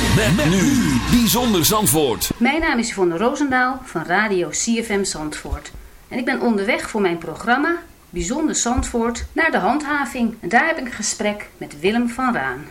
Met, met nu Bijzonder Zandvoort. Mijn naam is Yvonne Roosendaal van Radio CFM Zandvoort. En ik ben onderweg voor mijn programma Bijzonder Zandvoort naar de handhaving. En daar heb ik een gesprek met Willem van Raan.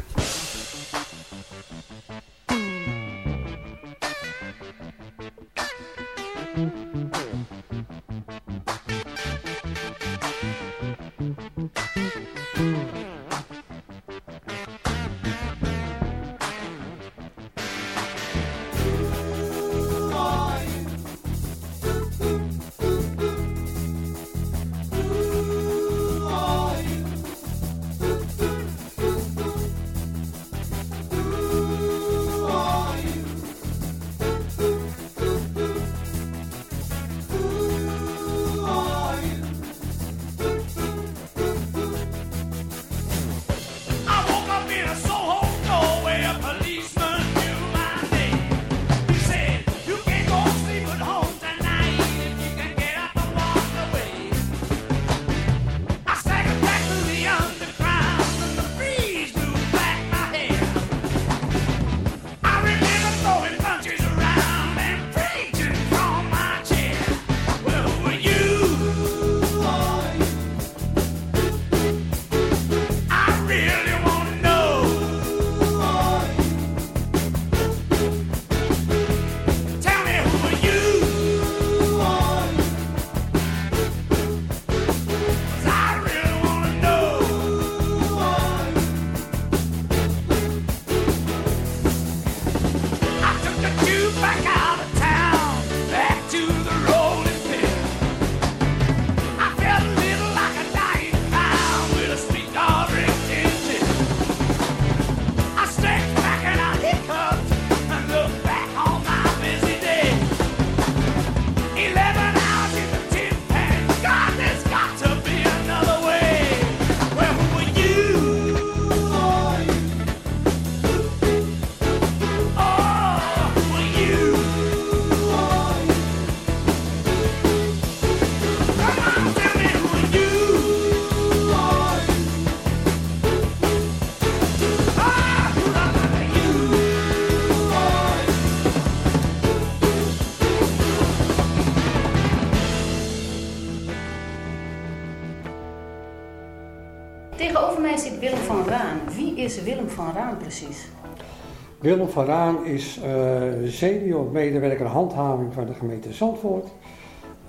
Willem van Raan is uh, senior medewerker handhaving van de gemeente Zandvoort.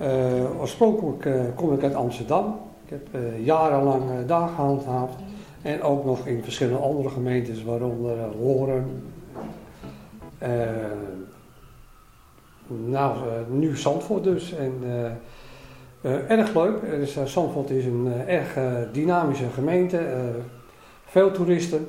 Uh, oorspronkelijk uh, kom ik uit Amsterdam. Ik heb jarenlang daar gehandhaafd. En ook nog in verschillende andere gemeentes, waaronder Horen. nou, nu Zandvoort dus. En, erg leuk. Zandvoort is een erg dynamische gemeente veel toeristen.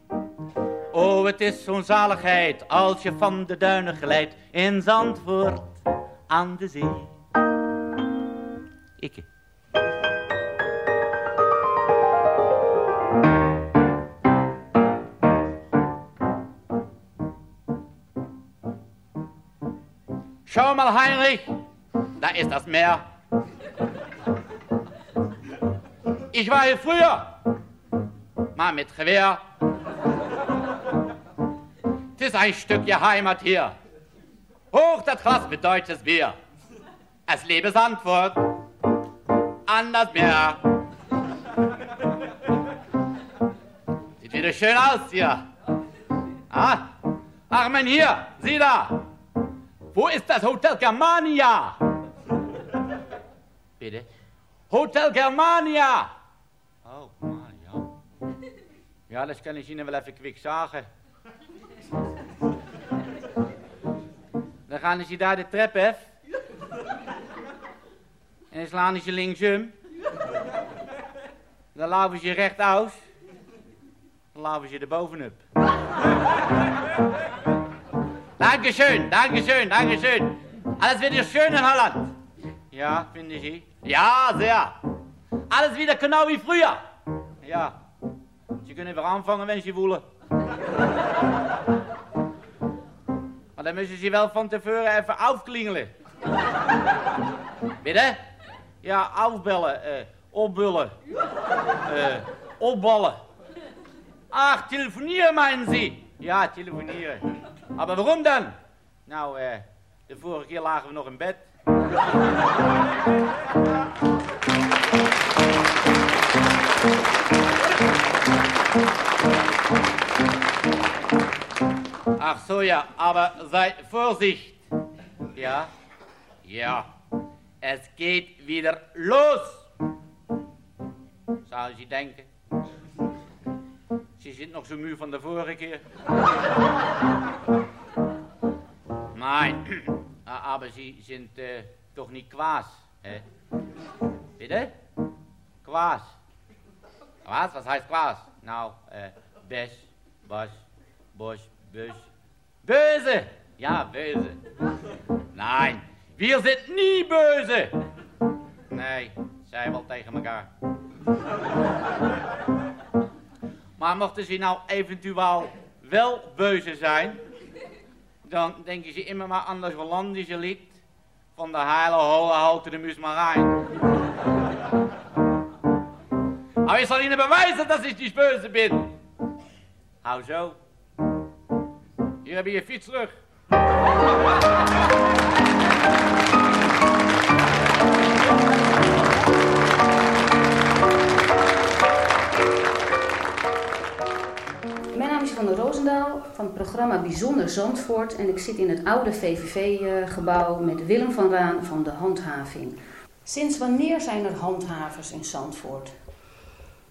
Oh, het is zo'n zaligheid als je van de duinen glijdt in Zandvoort aan de zee. Ikke. Schau mal, Heinrich, da ist das Meer. Ich war hier früher mal mit Gewehr ist ein Stückchen Heimat hier. Hoch das Glas mit deutsches Bier. Es lebe Sandfurt an das Meer. Sieht wieder schön aus hier. Ah, ach hier, sieh da. Wo ist das Hotel Germania? Bitte? Hotel Germania! Oh, man, ja. Das kann ich Ihnen even quick sagen. Dan gaan ze daar de trap af. En dan slaan ze linksum. Dan laven ze rechtouts. Dan laven ze er bovenop. Dankeschön, dankeschön, dankeschön. Alles wieder schön in Holland. Ja, finden Sie? Ja, sehr. Alles wieder genau wie früher. Ja. Sie kunnen weer aanvangen, wenn Sie willen. Maar dan müssen Sie wel van tevoren even afklingelen. Bitte? Ja, afbellen, eh, opbullen, eh, opballen. Ach, telefonieren meinen Sie? Ja, telefonieren. Maar waarom dan? Nou, eh, de vorige keer lagen we nog in bed. Ach so, ja, aber sei Vorsicht. Ja, ja, es geht wieder los. Zou Sie denken? Sie sind noch so müde von der vorige keer. Nein, aber Sie sind äh, doch nicht Quas, hä? Bitte? Quas. Was? Was heißt Quas? Nou, äh, Bes, Bas, Bosch, Bös. Böse! Ja, böse. Nein, wir sind nie böse. Nee, zij wel tegen elkaar. Maar mochten ze nou eventueel wel beuze zijn, dan denken ze immer maar aan dat Hollandische lied van de heile holle houten de Musmarijn. Maar ik zal Ihnen bewijzen dat ik niet böse ben. Hou zo. Hier heb je je fiets terug. Mijn naam is Van der Roosendaal van het programma Bijzonder Zandvoort en ik zit in het oude VVV-gebouw met Willem van Raan van de Handhaving. Sinds wanneer zijn er handhavers in Zandvoort?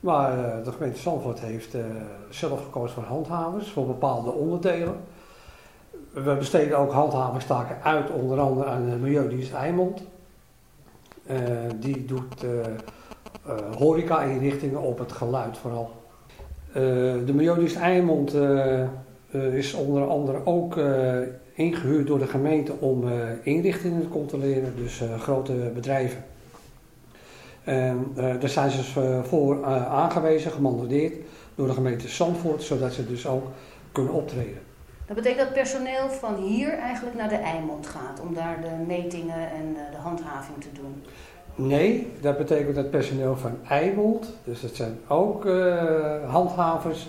Maar eh, de gemeente Zandvoort heeft eh, zelf gekozen voor handhavers voor bepaalde onderdelen. We besteden ook handhavingstaken uit, onder andere aan de Milieudienst Eimond. Eh, die doet horeca-inrichtingen op het geluid vooral. De Milieudienst Eimond is onder andere ook eh, ingehuurd door de gemeente om inrichtingen te controleren, dus grote bedrijven. En eh, daar zijn ze eh, voor eh, aangewezen, gemandateerd door de gemeente Zandvoort, zodat ze dus ook kunnen optreden. Dat betekent dat personeel van hier eigenlijk naar de Eimond gaat om daar de metingen en de handhaving te doen. Nee, dat betekent dat personeel van Eimond, dus dat zijn ook handhavers,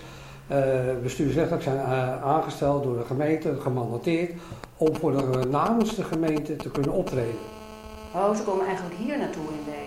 bestuursrechtelijk zijn aangesteld door de gemeente, gemandateerd, om voor de, namens de gemeente te kunnen optreden. Oh, ze komen eigenlijk hier naartoe in deze.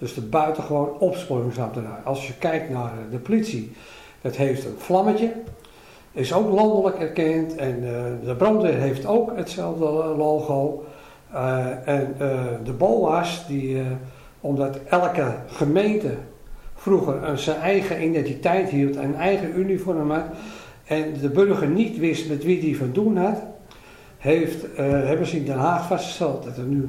dus de buitengewoon opsporingsambtenaar. Als je kijkt naar de politie, dat heeft een vlammetje. Is ook landelijk erkend. En uh, de brandweer heeft ook hetzelfde logo. Uh, en de BOA's, die, omdat elke gemeente vroeger zijn eigen identiteit hield, een eigen uniform had. En de burger niet wist met wie die van doen had, heeft, hebben ze in Den Haag vastgesteld dat er nu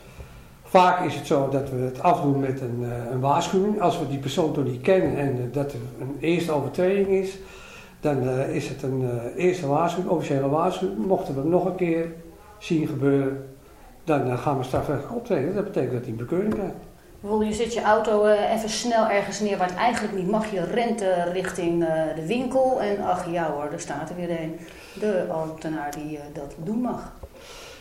Vaak is het zo dat we het afdoen met een, uh, een waarschuwing. Als we die persoon toch niet kennen en uh, dat er een eerste overtreding is, dan uh, is het een eerste waarschuwing, officiële waarschuwing. Mochten we het nog een keer zien gebeuren, dan gaan we strafrechtelijk optreden. Dat betekent dat hij een bekeuring krijgt. Je zet je auto even snel ergens neer waar het eigenlijk niet mag. Je rent richting de winkel en ach ja hoor, daar staat er weer een. De ambtenaar die dat doen mag.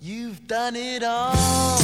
You've done it all.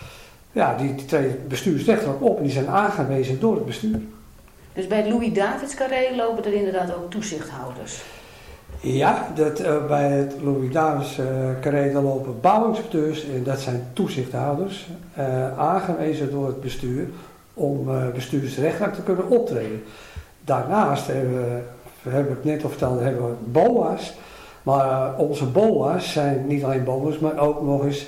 Ja, die, die treden bestuursrechtelijk op en die zijn aangewezen door het bestuur. Dus bij het Louis Davids Carré lopen er inderdaad ook toezichthouders. Ja, dat, eh, bij het Louis Davids eh carré lopen bouwinspecteurs en dat zijn toezichthouders eh, aangewezen door het bestuur om bestuursrechtelijk te kunnen optreden. Daarnaast hebben we, heb ik net al verteld, hebben we BOA's. Maar onze BOA's zijn niet alleen BOA's, maar ook nog eens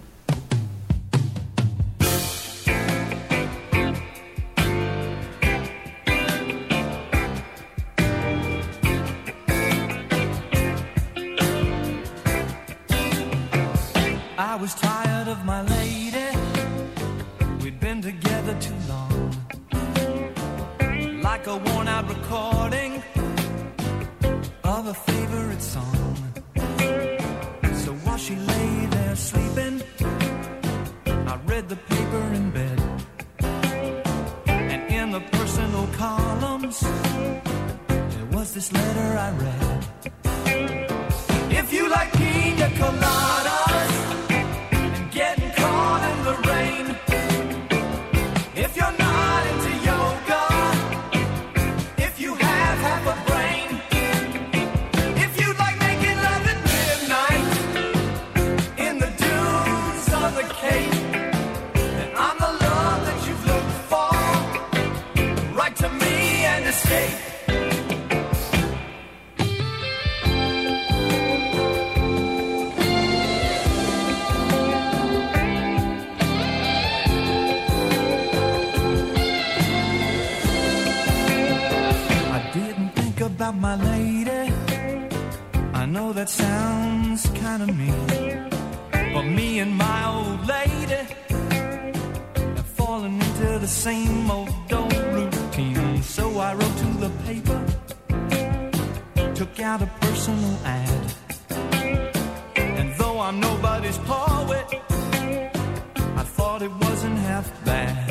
Wrote to the paper, took out a personal ad. And though I'm nobody's poet, I thought it wasn't half bad.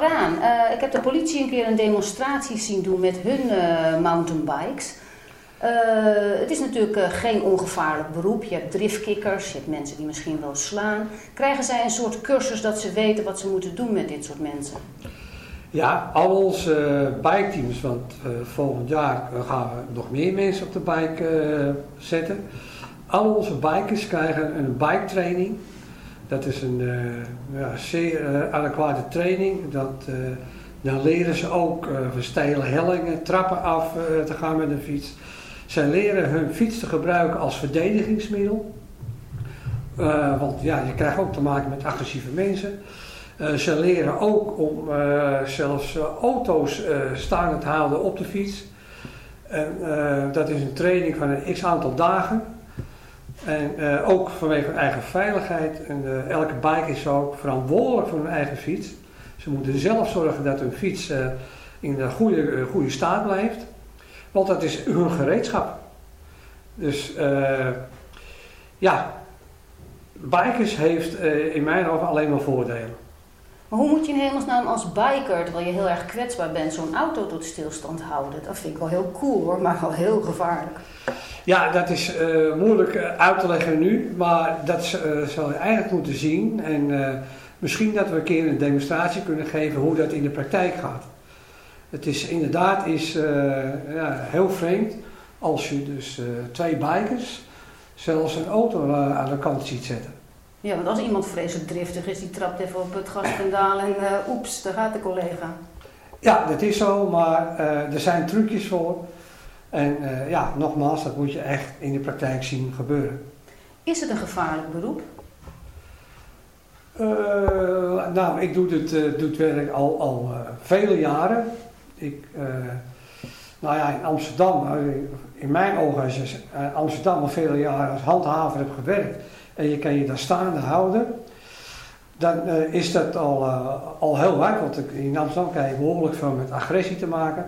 Raan, eh, ik heb de politie een keer een demonstratie zien doen met hun eh, mountainbikes. Eh, het is natuurlijk geen ongevaarlijk beroep. Je hebt driftkikkers, je hebt mensen die misschien wel slaan. Krijgen zij een soort cursus dat ze weten wat ze moeten doen met dit soort mensen? Ja, al onze uh, biketeams, want volgend jaar gaan we nog meer mensen op de bike zetten. Al onze bikers krijgen een bike training. Dat is een eh, ja, zeer eh, adequate training. Dat, eh, Dan leren ze ook uh, verstijlen hellingen, trappen af te gaan met een fiets. Ze leren hun fiets te gebruiken als verdedigingsmiddel. Want ja, je krijgt ook te maken met agressieve mensen. ze leren ook om zelfs auto's staande te houden op de fiets. En dat is een training van een x aantal dagen. En uh, ook vanwege eigen veiligheid. En uh, elke bike is ook verantwoordelijk voor hun eigen fiets. Ze moeten zelf zorgen dat hun fiets uh, in de goede, goede staat blijft. Want dat is hun gereedschap. Dus ja, bikers heeft in mijn ogen alleen maar voordelen. Maar hoe moet je in hemelsnaam als biker, terwijl je heel erg kwetsbaar bent, zo'n auto tot stilstand houden? Dat vind ik wel heel cool hoor, maar wel heel gevaarlijk. Ja, dat is uh, moeilijk eh, uit te leggen nu, maar dat uh, zal je eigenlijk moeten zien. En misschien dat we een keer een demonstratie kunnen geven hoe dat in de praktijk gaat. Het is inderdaad is, ja, heel vreemd als je dus twee bikers zelfs een auto aan de kant ziet zetten. Ja, want als iemand vreselijk driftig is, die trapt even op het gaspendaal en oeps, daar gaat de collega. Ja, dat is zo, maar er zijn trucjes voor. En uh, ja, nogmaals, dat moet je echt in de praktijk zien gebeuren. Is het een gevaarlijk beroep? Uh, nou, ik doe dit, uh, doe het werk al, al vele jaren. Ik, nou ja, in Amsterdam, in mijn ogen, als je Amsterdam al vele jaren als handhaver hebt gewerkt en je kan je daar staande houden, dan is dat al, al heel waard. Want in Amsterdam krijg je behoorlijk veel met agressie te maken.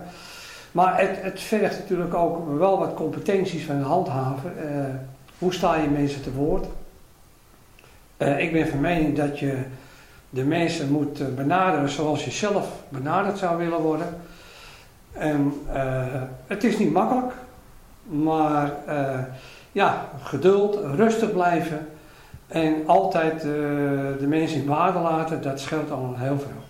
Maar het, het vergt natuurlijk ook wel wat competenties van de handhaver. Uh, hoe sta je mensen te woord? Ik ben van mening dat je de mensen moet benaderen zoals je zelf benaderd zou willen worden. En het is niet makkelijk, maar ja, geduld, rustig blijven en altijd de mensen in waarde laten, dat scheelt al heel veel.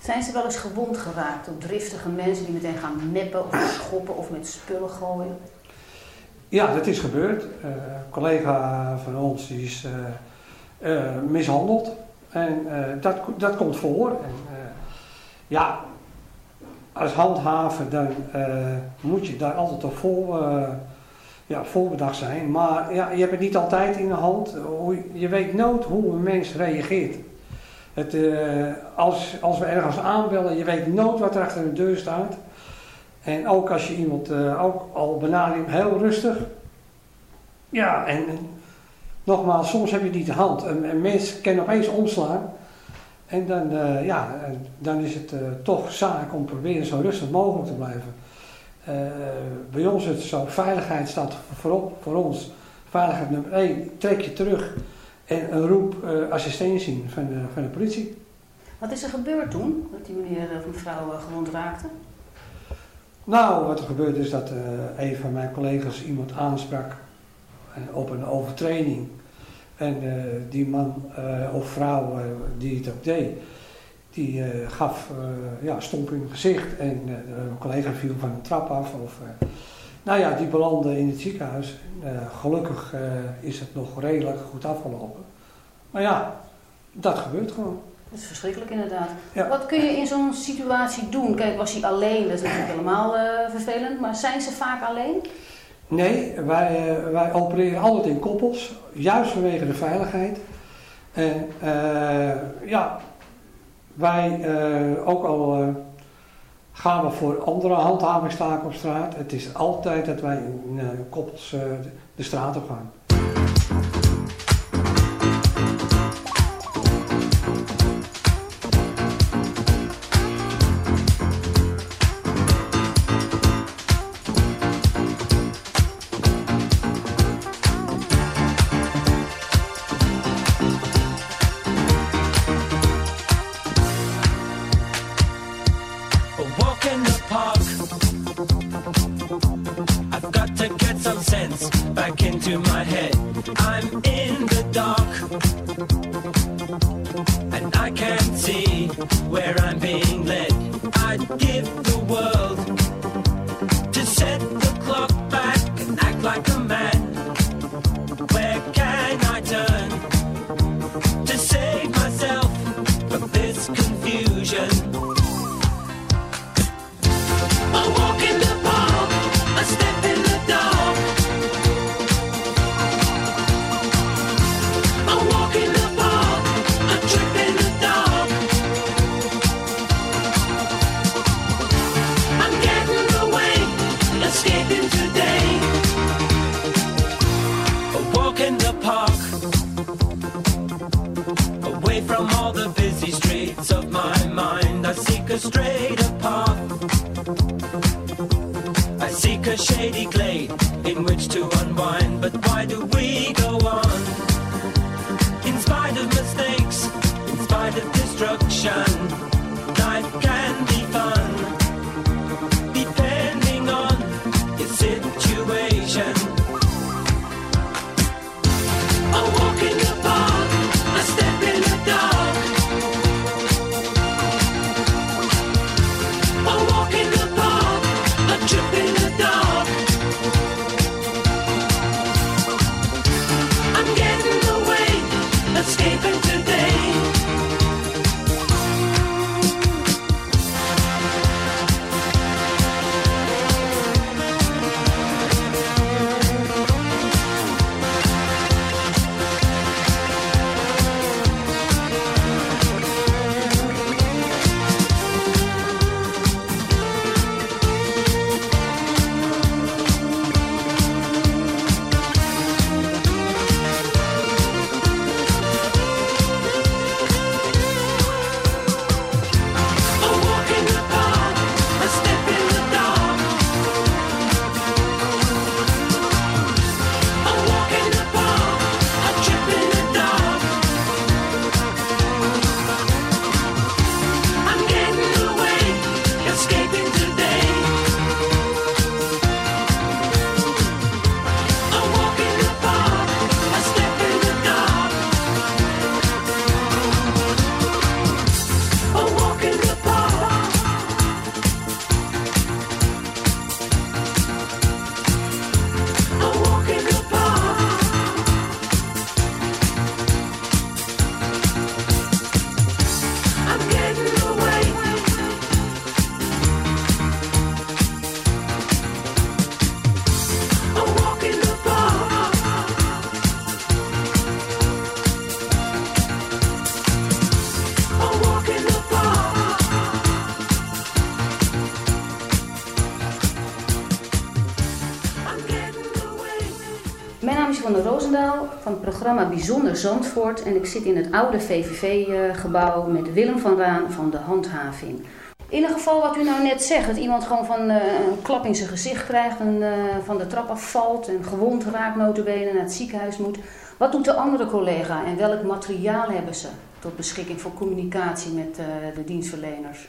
Zijn ze wel eens gewond geraakt door driftige mensen die meteen gaan meppen of schoppen of met spullen gooien? Ja, dat is gebeurd. Uh, een collega van ons die is uh, uh, mishandeld. En dat, dat komt voor. En, ja, als handhaver dan moet je daar altijd op vol, ja, voorbedacht zijn. Maar ja, je hebt het niet altijd in de hand. Je weet nooit hoe een mens reageert. Het, uh, als, als we ergens aanbellen, je weet nooit wat er achter de deur staat. En ook als je iemand uh, ook al benadert, heel rustig. Ja, en, en, nogmaals, soms heb je niet de hand. Een, een mens kan opeens omslaan. En dan, ja, dan is het toch zaak om proberen zo rustig mogelijk te blijven. Bij ons is het zo, veiligheid staat voorop voor ons. Veiligheid nummer 1, trek je terug en een roep uh, assistentie van de, van de politie. Wat is er gebeurd toen, dat die meneer of mevrouw uh, gewond raakte? Nou, wat er gebeurde is dat uh, een van mijn collega's iemand aansprak op een overtreding. En die man of vrouw die het ook deed, die gaf ja, stomp in het gezicht en een collega viel van een trap af. Of, nou ja, die belandde in het ziekenhuis. Gelukkig is het nog redelijk goed afgelopen. Maar ja, dat gebeurt gewoon. Dat is verschrikkelijk inderdaad. Ja. Wat kun je in zo'n situatie doen? Kijk, was hij alleen? Dat is natuurlijk helemaal vervelend. Maar zijn ze vaak alleen? Nee, wij, wij opereren altijd in koppels. Juist vanwege de veiligheid. En ja, wij ook al gaan we voor andere handhavingstaken op straat. Het is altijd dat wij in uh, koppels de straat op gaan. Programma Bijzonder Zandvoort en ik zit in het oude VVV-gebouw met Willem van Raan van de handhaving. In een geval wat u nou net zegt, dat iemand gewoon van eh, een klap in zijn gezicht krijgt en eh, van de trap afvalt en gewond raakt notabene naar het ziekenhuis moet. Wat doet de andere collega en welk materiaal hebben ze tot beschikking voor communicatie met eh, de dienstverleners?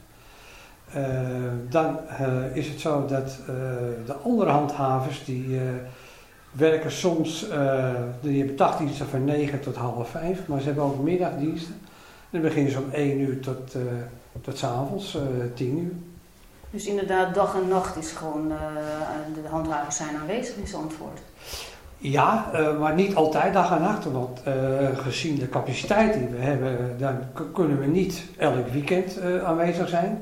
Eh, dan eh, is het zo dat eh, de andere handhavers die werken soms, die hebben dagdiensten van 9 tot half 5, maar ze hebben ook middagdiensten. Dan beginnen ze om 1 uur tot, tot s avonds, eh 10 uur. Dus inderdaad, dag en nacht is gewoon, de handhavers zijn aanwezig in Zandvoort. Ja, maar niet altijd dag en nacht. Want gezien de capaciteit die we hebben, dan kunnen we niet elk weekend aanwezig zijn.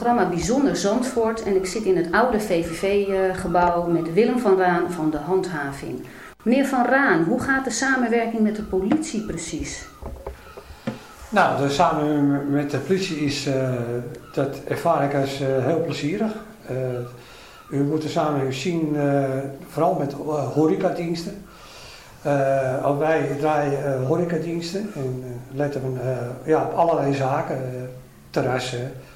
Programma Bijzonder Zandvoort en ik zit in het oude VVV-gebouw met Willem van Raan van de handhaving. Meneer Van Raan, hoe gaat de samenwerking met de politie precies? Nou, de samen met de politie is, eh, dat ervaar ik als eh, heel plezierig. Eh, u moet de samenwerking zien, eh, vooral met uh, horecadiensten. Eh, ook wij draaien uh, horecadiensten en eh, letten we eh, ja, op allerlei zaken, eh, terrassen,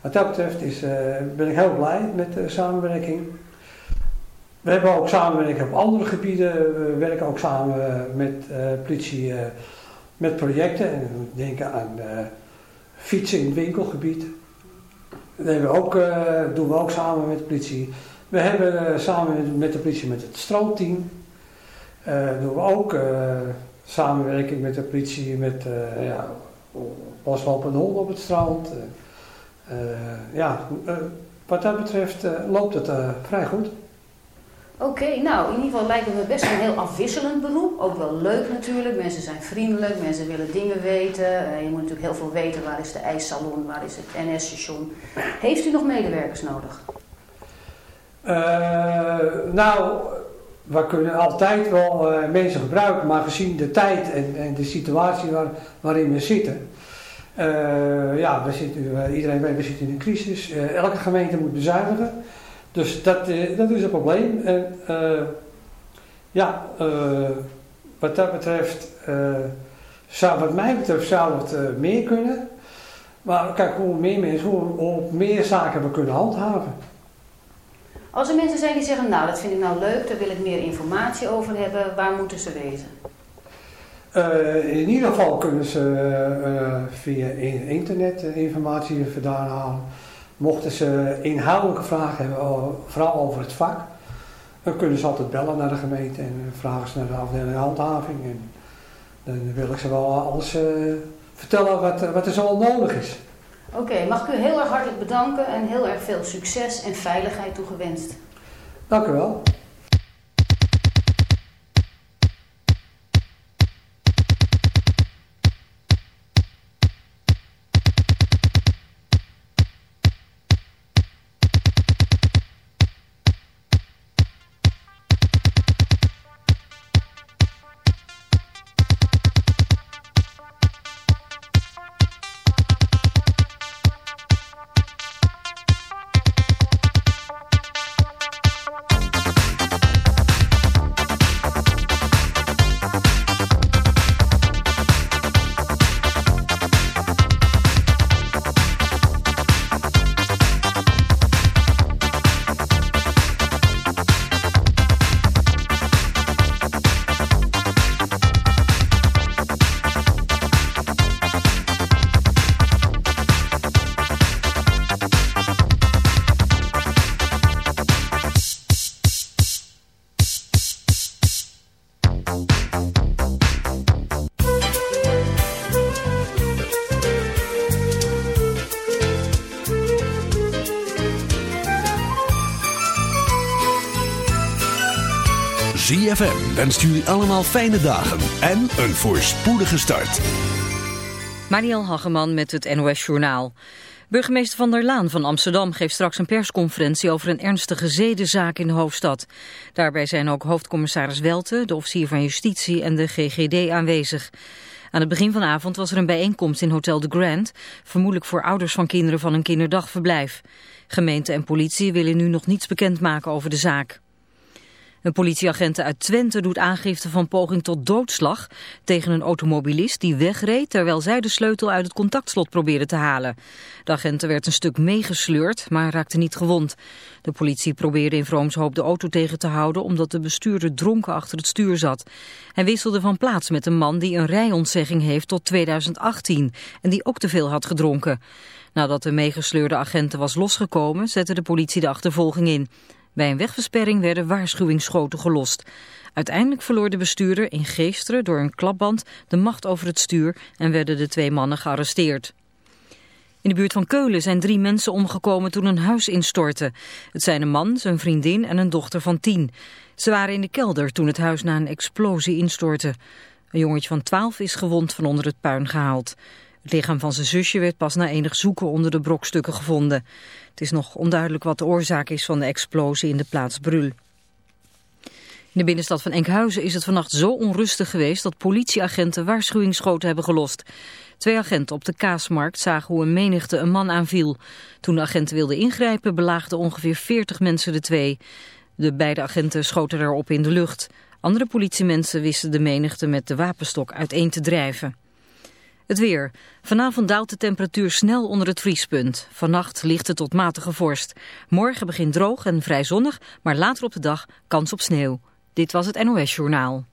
Wat dat betreft is, eh, ben ik heel blij met de samenwerking. We hebben ook samenwerking op andere gebieden. We werken ook samen eh, met eh, politie met projecten. En we denken aan fietsen in het winkelgebied. Dat doen we ook samen met de politie. We hebben samen met de politie met het stroomteam. doen we ook samenwerking met de politie met eh ja, loslopende honden op het strand. Eh, ja, eh, wat dat betreft eh, loopt het vrij goed. Oké, nou in ieder geval lijkt het me best een heel afwisselend beroep. Ook wel leuk natuurlijk. Mensen zijn vriendelijk, mensen willen dingen weten. Je moet natuurlijk heel veel weten. Waar is de ijssalon, waar is het NS-station? Heeft u nog medewerkers nodig? Nou, we kunnen altijd wel mensen gebruiken, maar gezien de tijd en, en de situatie waar, waarin we zitten. Eh, ja, we zitten, eh, iedereen weet, we zitten in een crisis. Eh, elke gemeente moet bezuinigen. Dus dat, dat is een probleem. En ja, wat dat betreft, zou, wat mij betreft, zou het meer kunnen. Maar kijk, hoe meer mensen, hoe, hoe meer zaken we kunnen handhaven. Als er mensen zijn die zeggen, nou dat vind ik nou leuk, daar wil ik meer informatie over hebben, waar moeten ze wezen? Eh, in ieder geval kunnen ze eh, via in- internet eh, informatie vandaan halen. Mochten ze inhoudelijke vragen hebben, vooral over het vak, dan kunnen ze altijd bellen naar de gemeente en vragen ze naar de afdeling handhaving. En dan wil ik ze wel alles vertellen wat, wat er zo nodig is. Oké, mag ik u heel erg hartelijk bedanken en heel erg veel succes en veiligheid toegewenst. Dank u wel. Wenst jullie allemaal fijne dagen en een voorspoedige start. Mariel Hageman met het NOS Journaal. Burgemeester Van der Laan van Amsterdam geeft straks een persconferentie over een ernstige zedenzaak in de hoofdstad. Daarbij zijn ook hoofdcommissaris Welte, de officier van justitie en de GGD aanwezig. Aan het begin van avond was er een bijeenkomst in Hotel de Grand, vermoedelijk voor ouders van kinderen van een kinderdagverblijf. Gemeente en politie willen nu nog niets bekendmaken over de zaak. Een politieagent uit Twente doet aangifte van poging tot doodslag tegen een automobilist die wegreed terwijl zij de sleutel uit het contactslot probeerde te halen. De agent werd een stuk meegesleurd, maar raakte niet gewond. De politie probeerde in Vroomshoop de auto tegen te houden omdat de bestuurder dronken achter het stuur zat. Hij wisselde van plaats met een man die een rijontzegging heeft tot 2018 en die ook te veel had gedronken. Nadat de meegesleurde agenten was losgekomen, zette de politie de achtervolging in. Bij een wegversperring werden waarschuwingsschoten gelost. Uiteindelijk verloor de bestuurder in Geesteren door een klapband de macht over het stuur en werden de twee mannen gearresteerd. In de buurt van Keulen zijn drie mensen omgekomen toen een huis instortte. Het zijn een man, zijn vriendin en een dochter van tien. Ze waren in de kelder toen het huis na een explosie instortte. Een jongetje van twaalf is gewond van onder het puin gehaald. Het lichaam van zijn zusje werd pas na enig zoeken onder de brokstukken gevonden. Het is nog onduidelijk wat de oorzaak is van de explosie in de plaats Brul. In de binnenstad van Enkhuizen is het vannacht zo onrustig geweest dat politieagenten waarschuwingsschoten hebben gelost. Twee agenten op de kaasmarkt zagen hoe een menigte een man aanviel. Toen de agenten wilden ingrijpen belaagden ongeveer 40 mensen de twee. De beide agenten schoten erop in de lucht. Andere politiemensen wisten de menigte met de wapenstok uiteen te drijven. Het weer. Vanavond daalt de temperatuur snel onder het vriespunt. Vannacht ligt het tot matige vorst. Morgen begint droog en vrij zonnig, maar later op de dag kans op sneeuw. Dit was het NOS Journaal.